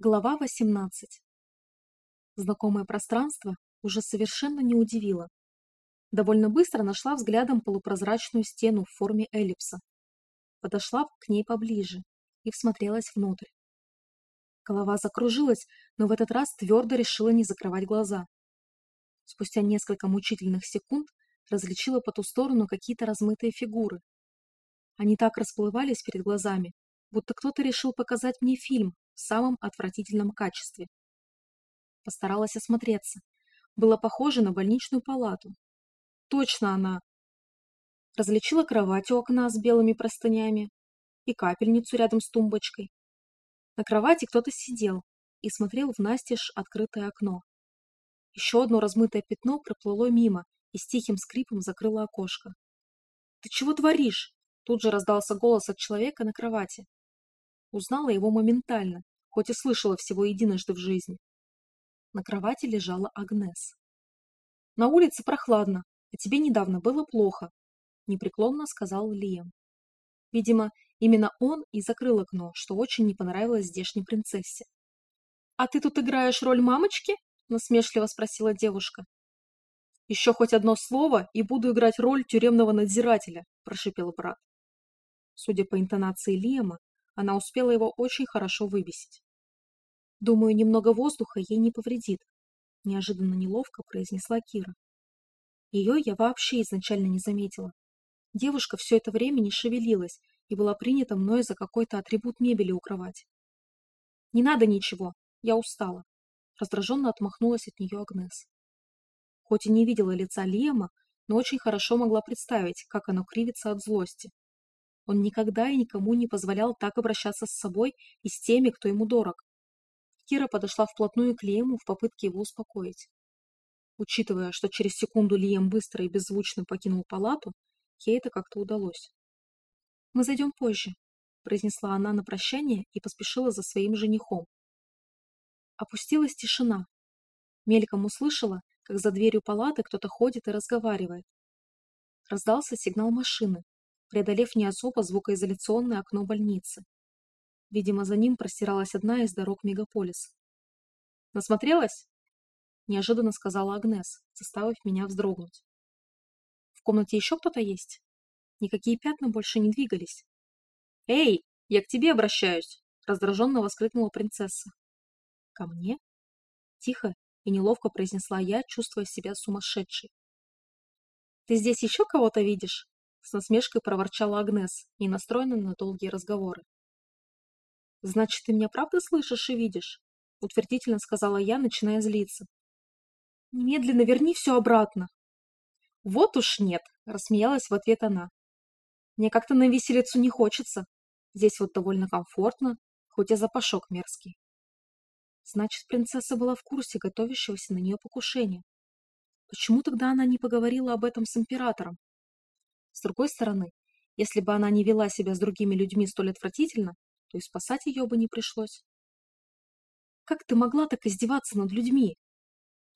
Глава 18. Знакомое пространство уже совершенно не удивило. Довольно быстро нашла взглядом полупрозрачную стену в форме эллипса. Подошла к ней поближе и всмотрелась внутрь. Голова закружилась, но в этот раз твердо решила не закрывать глаза. Спустя несколько мучительных секунд различила по ту сторону какие-то размытые фигуры. Они так расплывались перед глазами, будто кто-то решил показать мне фильм в самом отвратительном качестве. Постаралась осмотреться. Было похоже на больничную палату. Точно она. Различила кровать у окна с белыми простынями и капельницу рядом с тумбочкой. На кровати кто-то сидел и смотрел в настежь открытое окно. Еще одно размытое пятно проплыло мимо и с тихим скрипом закрыло окошко. «Ты чего творишь?» Тут же раздался голос от человека на кровати. Узнала его моментально, хоть и слышала всего единожды в жизни. На кровати лежала Агнес. «На улице прохладно, а тебе недавно было плохо», — непреклонно сказал Лиам. Видимо, именно он и закрыл окно, что очень не понравилось здешней принцессе. «А ты тут играешь роль мамочки?» — насмешливо спросила девушка. «Еще хоть одно слово, и буду играть роль тюремного надзирателя», — прошипел брат. Судя по интонации Лиама, она успела его очень хорошо выбесить. «Думаю, немного воздуха ей не повредит», — неожиданно неловко произнесла Кира. Ее я вообще изначально не заметила. Девушка все это время не шевелилась и была принята мной за какой-то атрибут мебели у кровати. «Не надо ничего, я устала», — раздраженно отмахнулась от нее Агнес. Хоть и не видела лица Лиэма, но очень хорошо могла представить, как оно кривится от злости. Он никогда и никому не позволял так обращаться с собой и с теми, кто ему дорог. Кира подошла вплотную к Лиему в попытке его успокоить. Учитывая, что через секунду Лием быстро и беззвучно покинул палату, ей это как-то удалось. «Мы зайдем позже», — произнесла она на прощание и поспешила за своим женихом. Опустилась тишина. Мельком услышала, как за дверью палаты кто-то ходит и разговаривает. Раздался сигнал машины, преодолев не особо звукоизоляционное окно больницы. Видимо, за ним простиралась одна из дорог мегаполиса. «Насмотрелась?» – неожиданно сказала Агнес, заставив меня вздрогнуть. «В комнате еще кто-то есть?» Никакие пятна больше не двигались. «Эй, я к тебе обращаюсь!» – раздраженно воскликнула принцесса. «Ко мне?» Тихо и неловко произнесла я, чувствуя себя сумасшедшей. «Ты здесь еще кого-то видишь?» С насмешкой проворчала Агнес, не настроенная на долгие разговоры. «Значит, ты меня правда слышишь и видишь?» утвердительно сказала я, начиная злиться. «Немедленно верни все обратно!» «Вот уж нет!» — рассмеялась в ответ она. «Мне как-то на виселицу не хочется. Здесь вот довольно комфортно, хоть и запашок мерзкий». Значит, принцесса была в курсе готовящегося на нее покушения. Почему тогда она не поговорила об этом с императором? С другой стороны, если бы она не вела себя с другими людьми столь отвратительно, то и спасать ее бы не пришлось. Как ты могла так издеваться над людьми?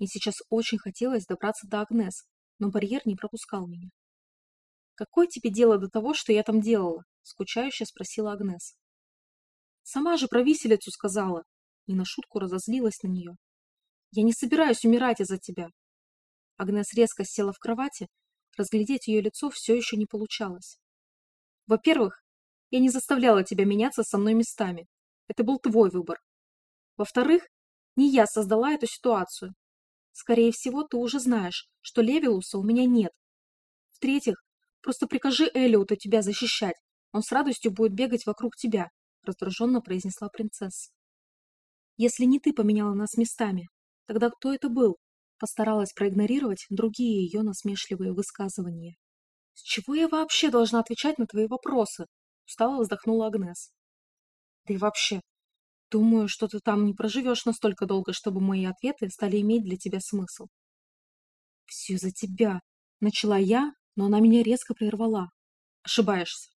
Мне сейчас очень хотелось добраться до Агнес, но барьер не пропускал меня. «Какое тебе дело до того, что я там делала?» — скучающе спросила Агнес. «Сама же про виселицу сказала!» И на шутку разозлилась на нее. «Я не собираюсь умирать из-за тебя!» Агнес резко села в кровати Разглядеть ее лицо все еще не получалось. Во-первых, я не заставляла тебя меняться со мной местами. Это был твой выбор. Во-вторых, не я создала эту ситуацию. Скорее всего, ты уже знаешь, что Левилуса у меня нет. В-третьих, просто прикажи Элиоту тебя защищать. Он с радостью будет бегать вокруг тебя, раздраженно произнесла принцесса. Если не ты поменяла нас местами, тогда кто это был? Постаралась проигнорировать другие ее насмешливые высказывания. «С чего я вообще должна отвечать на твои вопросы?» Устало вздохнула Агнес. «Да и вообще, думаю, что ты там не проживешь настолько долго, чтобы мои ответы стали иметь для тебя смысл». «Все за тебя!» Начала я, но она меня резко прервала. «Ошибаешься!»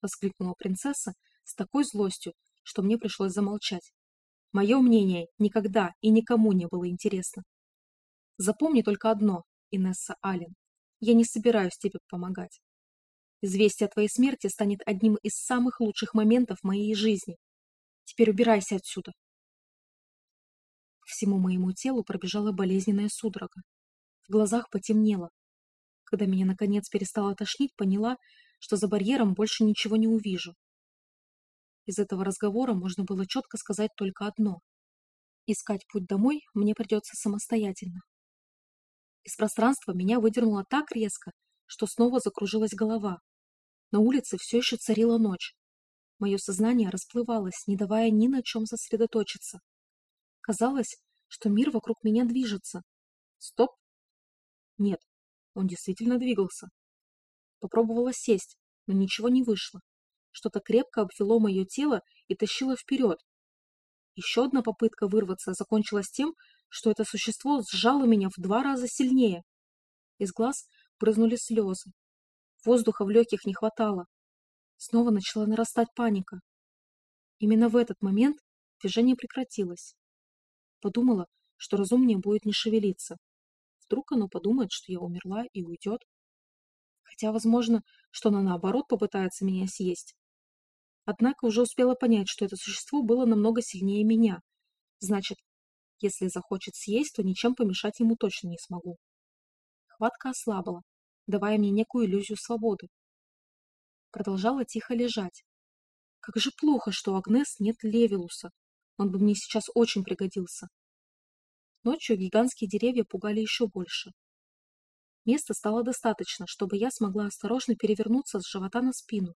Воскликнула принцесса с такой злостью, что мне пришлось замолчать. Мое мнение никогда и никому не было интересно. Запомни только одно, Инесса Аллен. Я не собираюсь тебе помогать. Известие о твоей смерти станет одним из самых лучших моментов моей жизни. Теперь убирайся отсюда. всему моему телу пробежала болезненная судорога. В глазах потемнело. Когда меня наконец перестало тошнить, поняла, что за барьером больше ничего не увижу. Из этого разговора можно было четко сказать только одно. Искать путь домой мне придется самостоятельно. Из пространства меня выдернуло так резко, что снова закружилась голова. На улице все еще царила ночь. Мое сознание расплывалось, не давая ни на чем сосредоточиться. Казалось, что мир вокруг меня движется. Стоп. Нет, он действительно двигался. Попробовала сесть, но ничего не вышло. Что-то крепко обвело мое тело и тащило вперед. Еще одна попытка вырваться закончилась тем, что это существо сжало меня в два раза сильнее. Из глаз брызнули слезы. Воздуха в легких не хватало. Снова начала нарастать паника. Именно в этот момент движение прекратилось. Подумала, что разумнее будет не шевелиться. Вдруг оно подумает, что я умерла и уйдет. Хотя, возможно, что оно наоборот попытается меня съесть. Однако уже успела понять, что это существо было намного сильнее меня. Значит, если захочет съесть, то ничем помешать ему точно не смогу. Хватка ослабла, давая мне некую иллюзию свободы. Продолжала тихо лежать. Как же плохо, что у Агнес нет Левилуса. Он бы мне сейчас очень пригодился. Ночью гигантские деревья пугали еще больше. Места стало достаточно, чтобы я смогла осторожно перевернуться с живота на спину.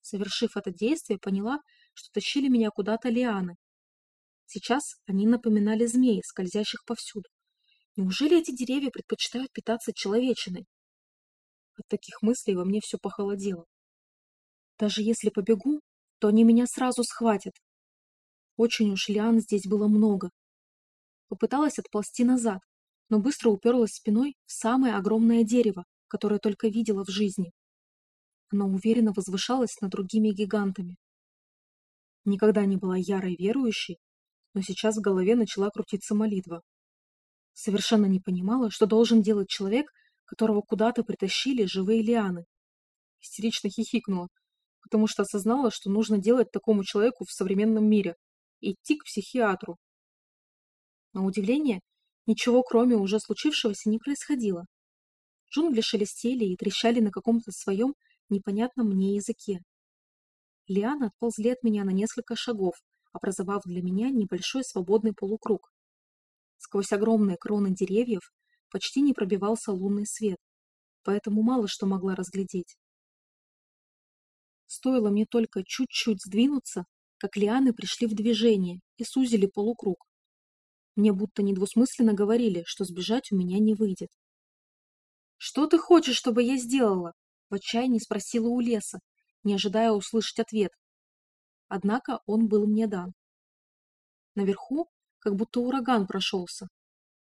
Совершив это действие, поняла, что тащили меня куда-то лианы. Сейчас они напоминали змей, скользящих повсюду. Неужели эти деревья предпочитают питаться человечиной? От таких мыслей во мне все похолодело. Даже если побегу, то они меня сразу схватят. Очень уж лиан здесь было много. Попыталась отползти назад, но быстро уперлась спиной в самое огромное дерево, которое только видела в жизни. Оно уверенно возвышалось над другими гигантами. Никогда не была ярой верующей, но сейчас в голове начала крутиться молитва. Совершенно не понимала, что должен делать человек, которого куда-то притащили живые лианы. Истерично хихикнула, потому что осознала, что нужно делать такому человеку в современном мире – идти к психиатру. На удивление, ничего кроме уже случившегося не происходило. Джунгли шелестели и трещали на каком-то своем непонятном мне языке. Лианы отползли от меня на несколько шагов, образовав для меня небольшой свободный полукруг. Сквозь огромные кроны деревьев почти не пробивался лунный свет, поэтому мало что могла разглядеть. Стоило мне только чуть-чуть сдвинуться, как лианы пришли в движение и сузили полукруг. Мне будто недвусмысленно говорили, что сбежать у меня не выйдет. «Что ты хочешь, чтобы я сделала?» В отчаянии спросила у леса, не ожидая услышать ответ. Однако он был мне дан. Наверху как будто ураган прошелся.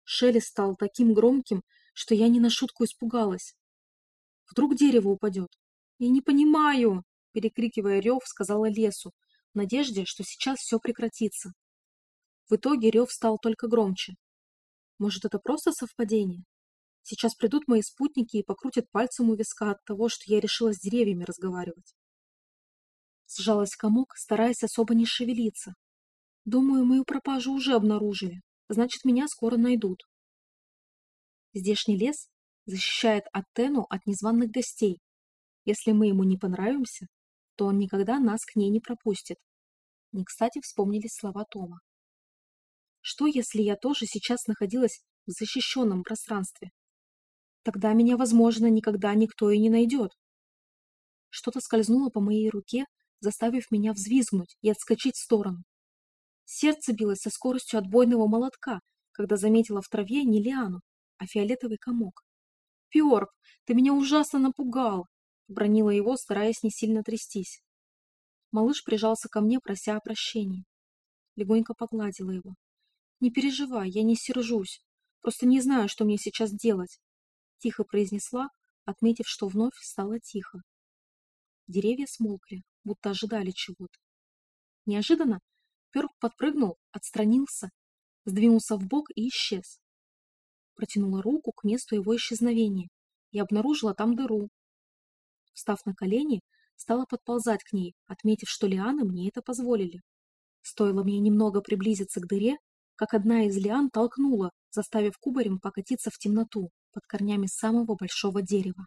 Шелест стал таким громким, что я не на шутку испугалась. Вдруг дерево упадет. «Я не понимаю!» Перекрикивая рев, сказала лесу, в надежде, что сейчас все прекратится. В итоге рев стал только громче. Может, это просто совпадение? Сейчас придут мои спутники и покрутят пальцем у виска от того, что я решила с деревьями разговаривать. Сжалась комок, стараясь особо не шевелиться. Думаю, мою пропажу уже обнаружили. Значит, меня скоро найдут. Здешний лес защищает Аттену от незваных гостей. Если мы ему не понравимся, то он никогда нас к ней не пропустит. Не кстати вспомнились слова Тома. Что, если я тоже сейчас находилась в защищенном пространстве? Тогда меня, возможно, никогда никто и не найдет. Что-то скользнуло по моей руке, заставив меня взвизгнуть и отскочить в сторону. Сердце билось со скоростью отбойного молотка, когда заметила в траве не лиану, а фиолетовый комок. «Пиорб, ты меня ужасно напугал!» — бронила его, стараясь не сильно трястись. Малыш прижался ко мне, прося о прощении. Легонько погладила его. «Не переживай, я не сержусь. Просто не знаю, что мне сейчас делать», — тихо произнесла, отметив, что вновь стало тихо. Деревья смолкли, будто ожидали чего-то. Неожиданно Перк подпрыгнул, отстранился, сдвинулся в бок и исчез. Протянула руку к месту его исчезновения и обнаружила там дыру. Встав на колени, стала подползать к ней, отметив, что лианы мне это позволили. Стоило мне немного приблизиться к дыре, как одна из лиан толкнула, заставив кубарем покатиться в темноту под корнями самого большого дерева.